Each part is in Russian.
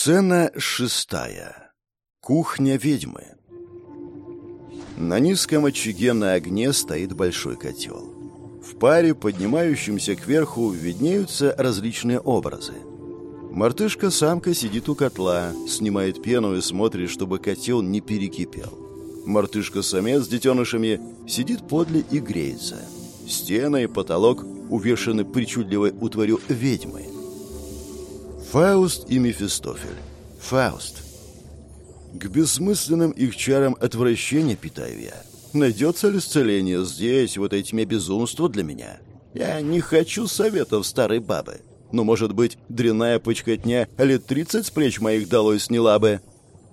Сцена шестая. Кухня ведьмы. На низком очаге на огне стоит большой котел. В паре, поднимающемся кверху, виднеются различные образы. Мартышка-самка сидит у котла, снимает пену и смотрит, чтобы котел не перекипел. Мартышка-самец с детенышами сидит подле и греется. Стены и потолок увешаны причудливой утварью ведьмы – Фауст и Мефистофель. Фауст. К бессмысленным их чарам отвращения питаю я. Найдется ли исцеление здесь, в этой тьме безумства для меня? Я не хочу советов старой бабы. Но, может быть, дрянная почкотня лет тридцать с плеч моих долой сняла бы?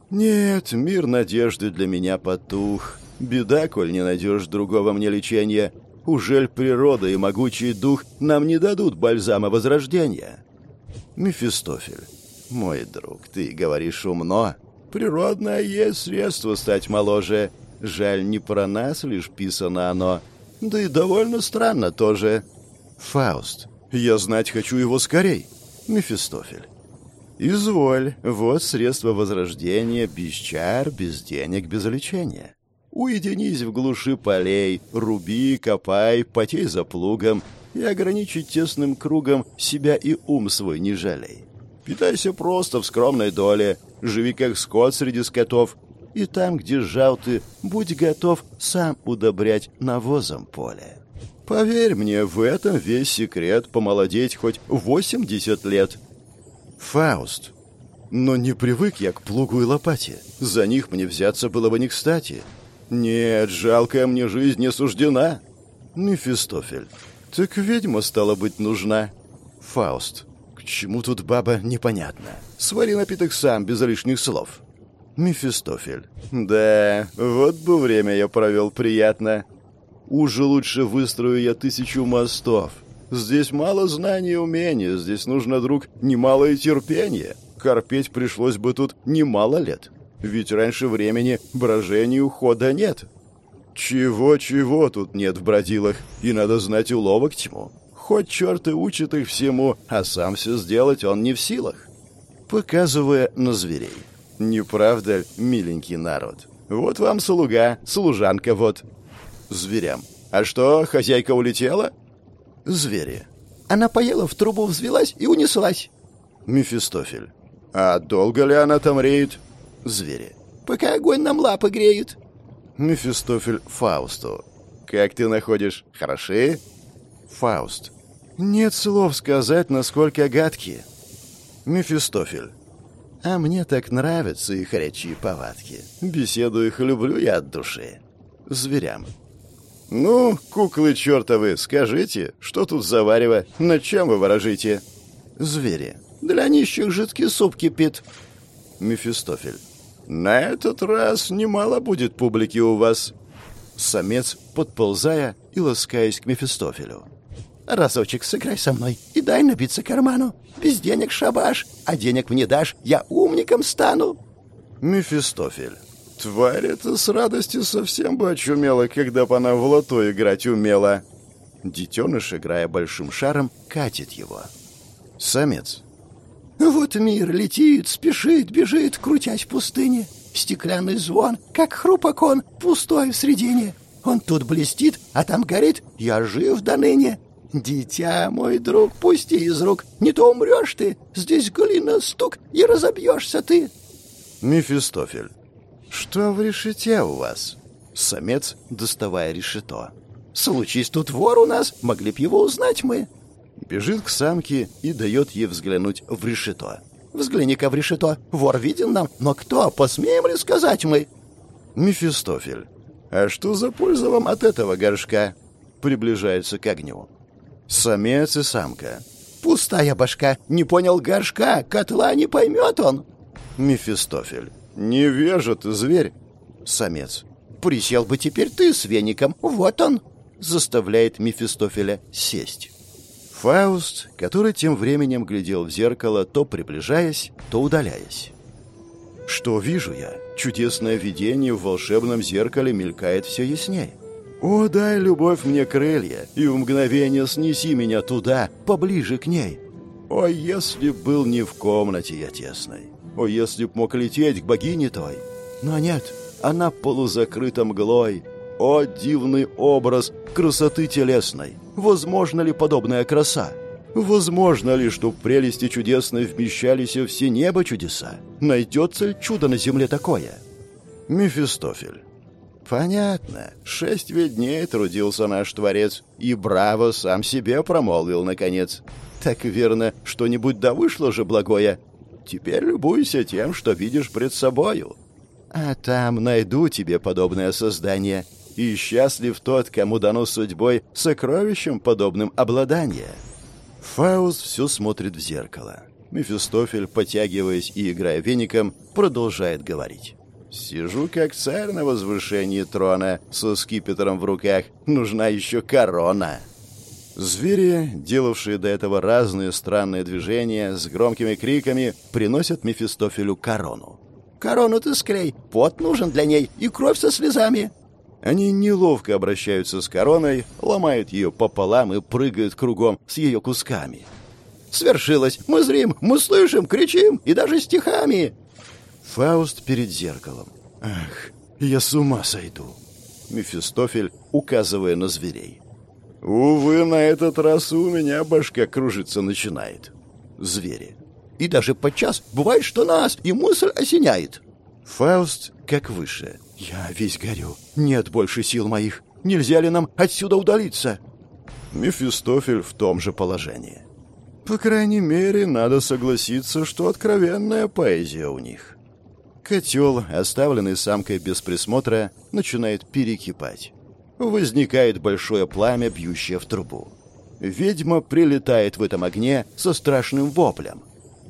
Нет, мир надежды для меня потух. Беда, коль не найдешь другого мне лечения. Ужель природа и могучий дух нам не дадут бальзама возрождения?» Мефистофель. Мой друг, ты говоришь умно. Природное есть средство стать моложе. Жаль, не про нас лишь писано оно. Да и довольно странно тоже. Фауст. Я знать хочу его скорей. Мефистофель. Изволь. Вот средство возрождения без чар, без денег, без лечения. Уединись в глуши полей, руби, копай, потей за плугом, и ограничить тесным кругом себя и ум свой не жалей. Питайся просто в скромной доле, живи как скот среди скотов, и там, где жал ты, будь готов сам удобрять навозом поле. Поверь мне, в этом весь секрет помолодеть хоть 80 лет. Фауст. Но не привык я к плугу и лопате. За них мне взяться было бы не кстати. Нет, жалкая мне жизнь не суждена. Мефистофель. «Так ведьма, стала быть, нужна». «Фауст, к чему тут баба, непонятно. Свари напиток сам, без лишних слов». «Мефистофель». «Да, вот бы время я провел приятно. Уже лучше выстрою я тысячу мостов. Здесь мало знаний и умения, здесь нужно, друг, немалое терпение. Корпеть пришлось бы тут немало лет. Ведь раньше времени брожению хода нет». Чего-чего тут нет в бродилах, и надо знать уловок тьму. Хоть черт и учит их всему, а сам все сделать он не в силах. Показывая на зверей. Не правда, миленький народ? Вот вам слуга, служанка вот. Зверям. А что, хозяйка улетела? Звери. Она поела, в трубу взвелась и унеслась. Мефистофель. А долго ли она там реет? Звери. Пока огонь нам лапы греет. Мефистофель Фаусту. «Как ты находишь? Хороши?» Фауст. «Нет слов сказать, насколько гадкие». Мефистофель. «А мне так нравятся их речи повадки. Беседу их люблю я от души». Зверям. «Ну, куклы чертовы, скажите, что тут заварево? На чем вы ворожите?» Звери. «Для нищих жидкий суп кипит». Мефистофель. «На этот раз немало будет публики у вас». Самец, подползая и ласкаясь к Мефистофелю. «Разочек сыграй со мной и дай набиться карману. Без денег шабаш, а денег мне дашь, я умником стану». Мефистофель. «Тварь эта с радости совсем бы очумела, когда бы она в лото играть умела». Детеныш, играя большим шаром, катит его. Самец. Вот мир летит, спешит, бежит, крутясь в пустыне. Стеклянный звон, как хрупок он, пустой в средине. Он тут блестит, а там горит, я жив до ныне. Дитя, мой друг, пусти из рук, не то умрешь ты. Здесь глина стук, и разобьешься ты. Мефистофель. Что в решете у вас? Самец, доставая решето. Случись тут вор у нас, могли б его узнать мы. Бежит к самке и дает ей взглянуть в решето. «Взгляни-ка в решето. Вор виден нам, но кто? Посмеем ли сказать мы?» Мефистофель. «А что за польза вам от этого горшка?» Приближается к огню. Самец и самка. «Пустая башка. Не понял горшка. Котла не поймет он». Мефистофель. «Не вежет, зверь». Самец. «Присел бы теперь ты с веником. Вот он». Заставляет Мефистофеля сесть. Фауст, который тем временем глядел в зеркало, то приближаясь, то удаляясь. Что вижу я? Чудесное видение в волшебном зеркале мелькает все ясней. О, дай, любовь, мне крылья, и в мгновение снеси меня туда, поближе к ней. О, если был не в комнате я тесной. О, если б мог лететь к богине той! Но нет, она полузакрыта мглой. О, дивный образ красоты телесной! Возможно ли подобная краса? Возможно ли, что в прелести чудесной вмещались все небо чудеса? Найдется ли чудо на земле такое? Мефистофель. Понятно. Шесть ведь дней трудился наш Творец, и браво сам себе промолвил, наконец. Так верно, что-нибудь да вышло же благое. Теперь любуйся тем, что видишь пред собою. А там найду тебе подобное создание, и счастлив тот, кому дано судьбой сокровищем подобным обладание. Фауст все смотрит в зеркало. Мефистофель, потягиваясь и играя веником, продолжает говорить. Сижу как царь на возвышении трона, со скипетром в руках. Нужна еще корона. Звери, делавшие до этого разные странные движения, с громкими криками, приносят Мефистофелю корону. «Корону ты склей! Пот нужен для ней и кровь со слезами!» Они неловко обращаются с короной, ломают ее пополам и прыгают кругом с ее кусками. «Свершилось! Мы зрим, мы слышим, кричим и даже стихами!» Фауст перед зеркалом. «Ах, я с ума сойду!» Мефистофель, указывая на зверей. «Увы, на этот раз у меня башка кружиться начинает». Звери. «И даже подчас бывает, что нас и мысль осеняет». Фауст как выше. «Я весь горю. Нет больше сил моих. Нельзя ли нам отсюда удалиться?» Мефистофель в том же положении. По крайней мере, надо согласиться, что откровенная поэзия у них. Котел, оставленный самкой без присмотра, начинает перекипать. Возникает большое пламя, бьющее в трубу. Ведьма прилетает в этом огне со страшным воплем.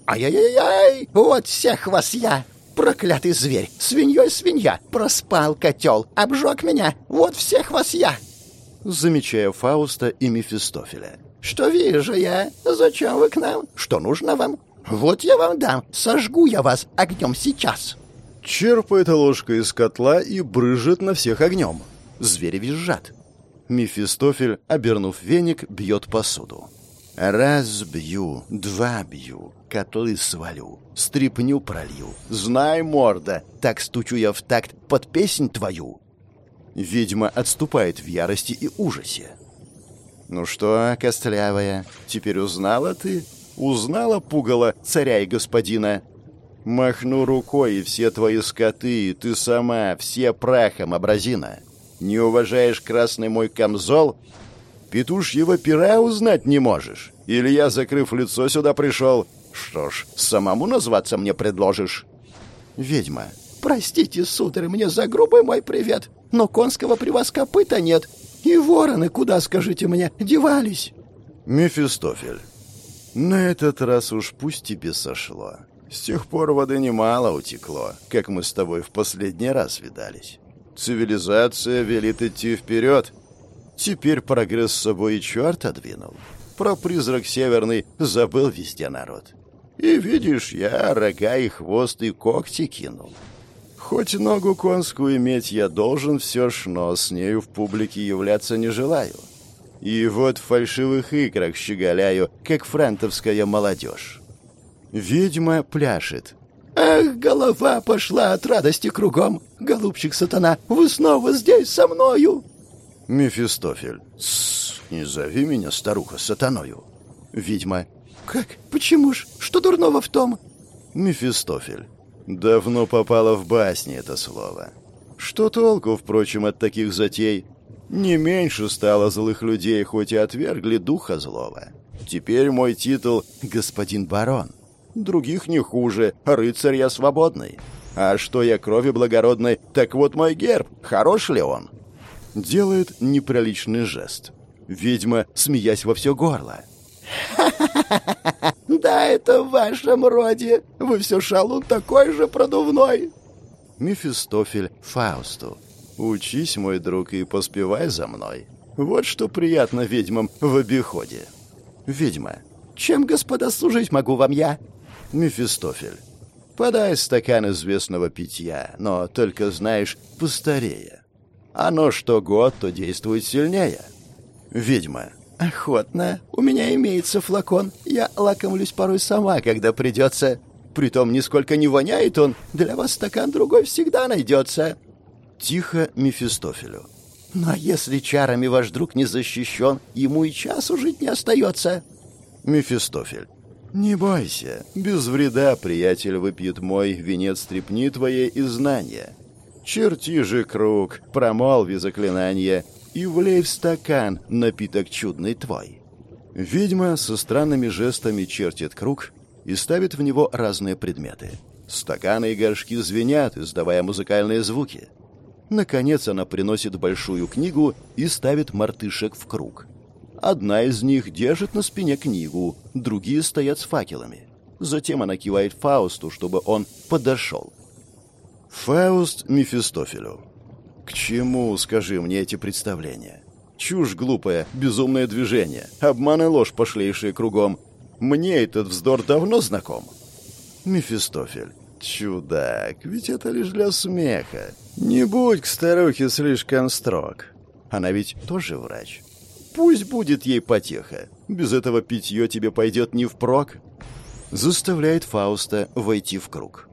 «Ай-яй-яй! Вот всех вас я! Проклятый зверь! Свиньей свинья! Проспал котел! Обжег меня! Вот всех вас я!» Замечая Фауста и Мефистофеля. «Что вижу я? Зачем вы к нам? Что нужно вам? Вот я вам дам! Сожгу я вас огнем сейчас!» Черпает ложка из котла и брыжет на всех огнем. Звери визжат. Мефистофель, обернув веник, бьет посуду. Раз бью, два бью, котлы свалю, стрипню пролью. Знай, морда, так стучу я в такт под песнь твою. Ведьма отступает в ярости и ужасе. «Ну что, костлявая, теперь узнала ты? Узнала пугало царя и господина?» Махну рукой, и все твои скоты, и ты сама, все прахом, образина. Не уважаешь красный мой камзол? Петушьего пера узнать не можешь? Или я, закрыв лицо, сюда пришел? Что ж, самому назваться мне предложишь? Ведьма. Простите, сударь, мне за грубый мой привет, но конского при вас копыта нет. И вороны, куда, скажите мне, девались? Мефистофель. На этот раз уж пусть тебе сошло. С тех пор воды немало утекло, как мы с тобой в последний раз видались. Цивилизация велит идти вперед. Теперь прогресс с собой и черт отдвинул. Про призрак северный забыл везде народ. И видишь, я рога и хвост и когти кинул. Хоть ногу конскую иметь я должен все ж, но с нею в публике являться не желаю. И вот в фальшивых играх щеголяю, как франтовская молодежь. Ведьма пляшет. «Ах, голова пошла от радости кругом! Голубчик сатана, вы снова здесь со мною!» Мефистофель. «Тссс, не зови меня, старуха, сатаною!» Ведьма. «Как? Почему ж? Что дурного в том?» Мефистофель. Давно попало в басни это слово. Что толку, впрочем, от таких затей? Не меньше стало злых людей, хоть и отвергли духа злого. Теперь мой титул — господин барон других не хуже, рыцарь я свободный. А что я крови благородной, так вот мой герб, хорош ли он?» Делает неприличный жест. Ведьма, смеясь во все горло. Да, это в вашем роде. Вы все шалун такой же продувной!» Мефистофель Фаусту. «Учись, мой друг, и поспевай за мной. Вот что приятно ведьмам в обиходе». «Ведьма, чем, господа, служить могу вам я?» Мефистофель. Подай стакан известного питья, но только, знаешь, постарее. Оно что год, то действует сильнее. Ведьма. Охотно. У меня имеется флакон. Я лакомлюсь порой сама, когда придется. Притом нисколько не воняет он. Для вас стакан другой всегда найдется. Тихо Мефистофелю. А если чарами ваш друг не защищен, ему и часу жить не остается. Мефистофель. «Не бойся, без вреда, приятель, выпьет мой венец стрепни твоей и знания. Черти же круг, промолви заклинание и влей в стакан напиток чудный твой». Ведьма со странными жестами чертит круг и ставит в него разные предметы. Стаканы и горшки звенят, издавая музыкальные звуки. Наконец она приносит большую книгу и ставит мартышек в круг. Одна из них держит на спине книгу, другие стоят с факелами. Затем она кивает Фаусту, чтобы он подошел. Фауст Мефистофелю. «К чему, скажи мне, эти представления? Чушь глупая, безумное движение, обман и ложь пошлейшие кругом. Мне этот вздор давно знаком». Мефистофель. «Чудак, ведь это лишь для смеха. Не будь к старухе слишком строг. Она ведь тоже врач. Пусть будет ей потеха. Без этого питье тебе пойдет не впрок. Заставляет Фауста войти в круг.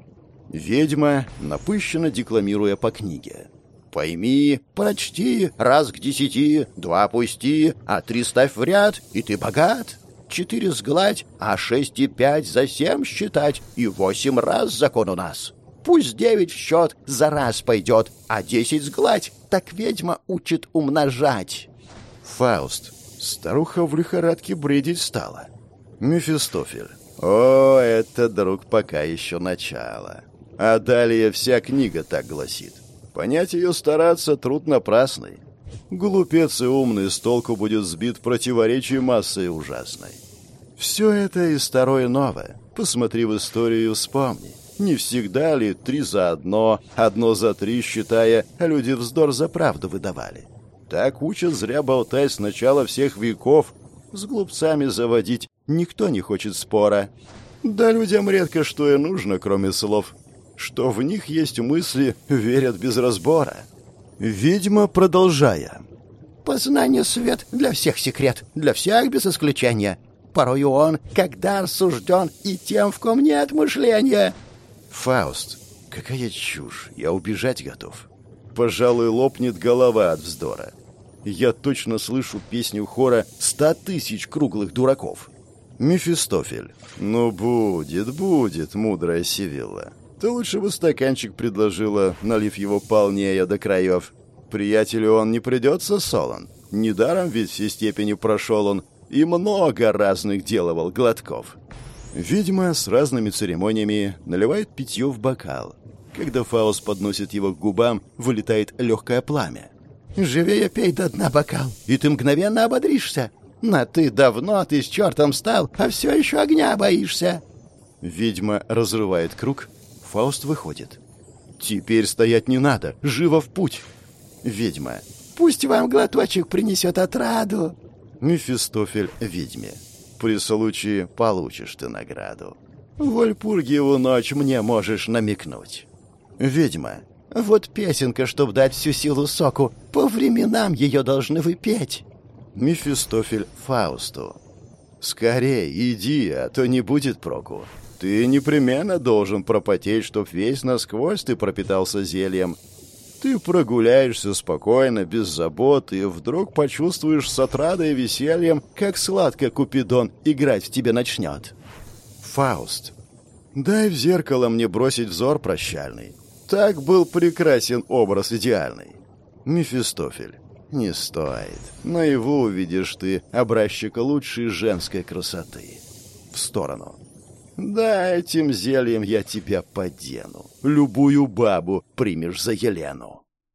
Ведьма, напыщенно декламируя по книге. «Пойми, прочти, раз к десяти, два пусти, а три ставь в ряд, и ты богат. Четыре сгладь, а шесть и пять за семь считать, и восемь раз закон у нас. Пусть девять в счет за раз пойдет, а десять сгладь, так ведьма учит умножать». Фауст. Старуха в лихорадке бредить стала. Мефистофель. О, это, друг, пока еще начало. А далее вся книга так гласит. Понять ее стараться труд напрасный. Глупец и умный с толку будет сбит противоречием массы ужасной. Все это и старое новое. Посмотри в историю и вспомни. Не всегда ли три за одно, одно за три, считая, люди вздор за правду выдавали? Так учат зря болтать с начала всех веков. С глупцами заводить никто не хочет спора. Да людям редко что и нужно, кроме слов. Что в них есть мысли, верят без разбора. Ведьма, продолжая. «Познание свет для всех секрет, для всех без исключения. Порою он, когда осужден, и тем, в ком нет мышления». «Фауст, какая чушь, я убежать готов». Пожалуй, лопнет голова от вздора я точно слышу песню хора «Ста тысяч круглых дураков». Мефистофель. «Ну, будет, будет, мудрая Сивилла. Ты лучше бы стаканчик предложила, налив его полнее до краев. Приятелю он не придется солон. Недаром ведь все степени прошел он и много разных делывал глотков». Ведьма с разными церемониями наливает питье в бокал. Когда Фаус подносит его к губам, вылетает легкое пламя. Живее пей до дна бокал, и ты мгновенно ободришься. На ты давно ты с чертом стал, а все еще огня боишься. Ведьма разрывает круг. Фауст выходит. Теперь стоять не надо, живо в путь. Ведьма. Пусть вам глоточек принесет отраду. Мефистофель ведьме. При случае получишь ты награду. В Вальпургиеву ночь мне можешь намекнуть. Ведьма. Вот песенка, чтоб дать всю силу соку. По временам ее должны вы петь. Мефистофель Фаусту. Скорей, иди, а то не будет проку. Ты непременно должен пропотеть, чтоб весь насквозь ты пропитался зельем. Ты прогуляешься спокойно, без забот, и вдруг почувствуешь с отрадой и весельем, как сладко Купидон играть в тебе начнет. Фауст. Дай в зеркало мне бросить взор прощальный. Так был прекрасен образ идеальный. Мефистофель. Не стоит. Наяву увидишь ты образчика лучшей женской красоты. В сторону. Да, этим зельем я тебя подену. Любую бабу примешь за Елену.